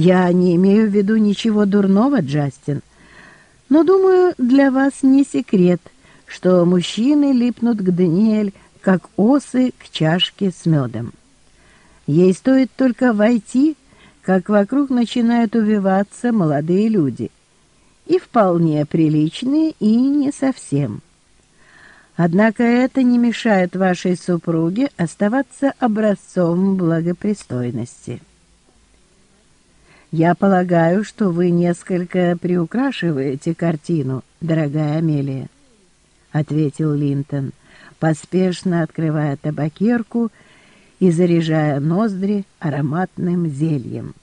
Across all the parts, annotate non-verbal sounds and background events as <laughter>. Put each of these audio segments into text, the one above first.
Я не имею в виду ничего дурного, Джастин, но, думаю, для вас не секрет, что мужчины липнут к Даниэль, как осы к чашке с медом. Ей стоит только войти, как вокруг начинают увиваться молодые люди. И вполне приличные, и не совсем. Однако это не мешает вашей супруге оставаться образцом благопристойности. Я полагаю, что вы несколько приукрашиваете картину, дорогая Амелия, — ответил Линтон, поспешно открывая табакерку и заряжая ноздри ароматным зельем.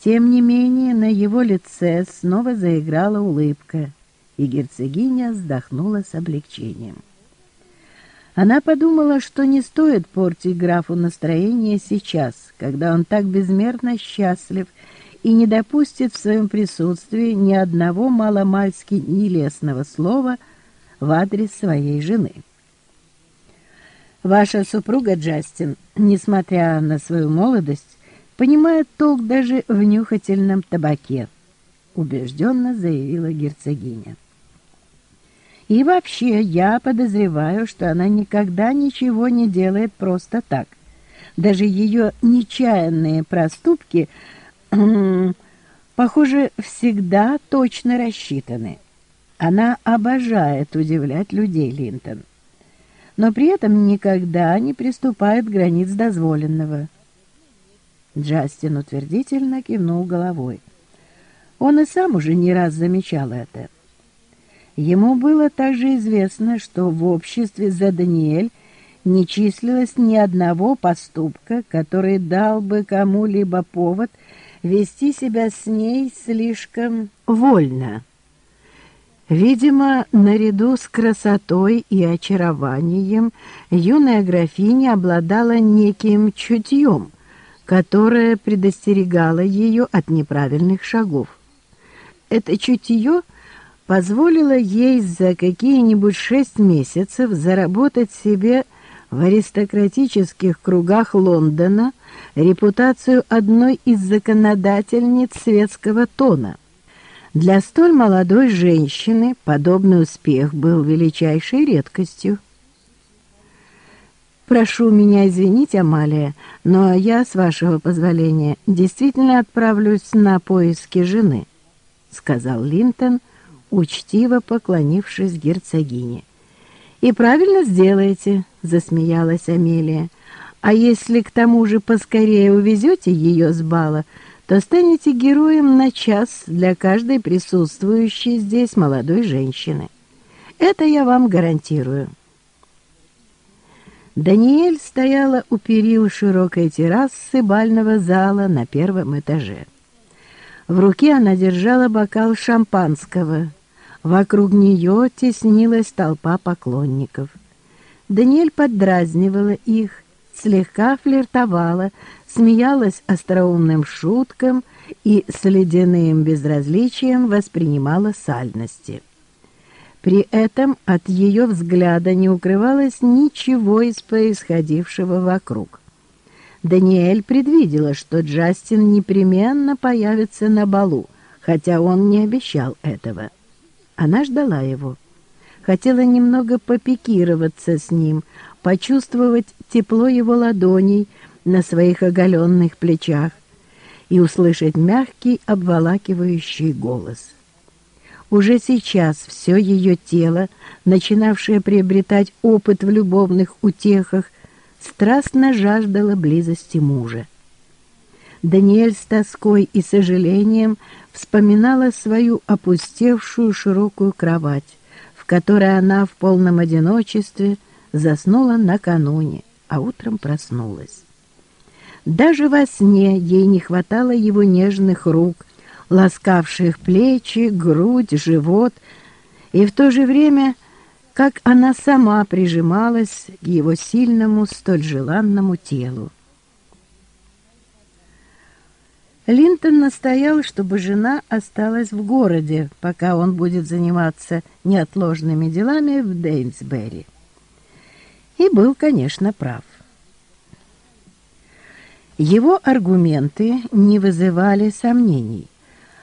Тем не менее на его лице снова заиграла улыбка, и герцогиня вздохнула с облегчением. Она подумала, что не стоит портить графу настроение сейчас, когда он так безмерно счастлив и не допустит в своем присутствии ни одного маломальски нелестного слова в адрес своей жены. Ваша супруга Джастин, несмотря на свою молодость, понимает толк даже в нюхательном табаке, убежденно заявила герцогиня. И вообще, я подозреваю, что она никогда ничего не делает просто так. Даже ее нечаянные проступки, <clears throat> похоже, всегда точно рассчитаны. Она обожает удивлять людей, Линтон. Но при этом никогда не приступает к границ дозволенного. Джастин утвердительно кивнул головой. Он и сам уже не раз замечал это. Ему было также известно, что в обществе за Даниэль не числилось ни одного поступка, который дал бы кому-либо повод вести себя с ней слишком вольно. Видимо, наряду с красотой и очарованием юная графиня обладала неким чутьем, которое предостерегало ее от неправильных шагов. Это чутье — позволила ей за какие-нибудь шесть месяцев заработать себе в аристократических кругах Лондона репутацию одной из законодательниц светского тона. Для столь молодой женщины подобный успех был величайшей редкостью. «Прошу меня извинить, Амалия, но я, с вашего позволения, действительно отправлюсь на поиски жены», — сказал Линтон, — учтиво поклонившись герцогине. «И правильно сделаете», — засмеялась Амелия. «А если к тому же поскорее увезете ее с бала, то станете героем на час для каждой присутствующей здесь молодой женщины. Это я вам гарантирую». Даниэль стояла у перил широкой террасы бального зала на первом этаже. В руке она держала бокал шампанского, Вокруг нее теснилась толпа поклонников. Даниэль поддразнивала их, слегка флиртовала, смеялась остроумным шуткам и с ледяным безразличием воспринимала сальности. При этом от ее взгляда не укрывалось ничего из происходившего вокруг. Даниэль предвидела, что Джастин непременно появится на балу, хотя он не обещал этого. Она ждала его. Хотела немного попикироваться с ним, почувствовать тепло его ладоней на своих оголенных плечах и услышать мягкий обволакивающий голос. Уже сейчас все ее тело, начинавшее приобретать опыт в любовных утехах, страстно жаждало близости мужа. Даниэль с тоской и сожалением вспоминала свою опустевшую широкую кровать, в которой она в полном одиночестве заснула накануне, а утром проснулась. Даже во сне ей не хватало его нежных рук, ласкавших плечи, грудь, живот, и в то же время, как она сама прижималась к его сильному, столь желанному телу. Линтон настоял, чтобы жена осталась в городе, пока он будет заниматься неотложными делами в Дейнсбери. И был, конечно, прав. Его аргументы не вызывали сомнений.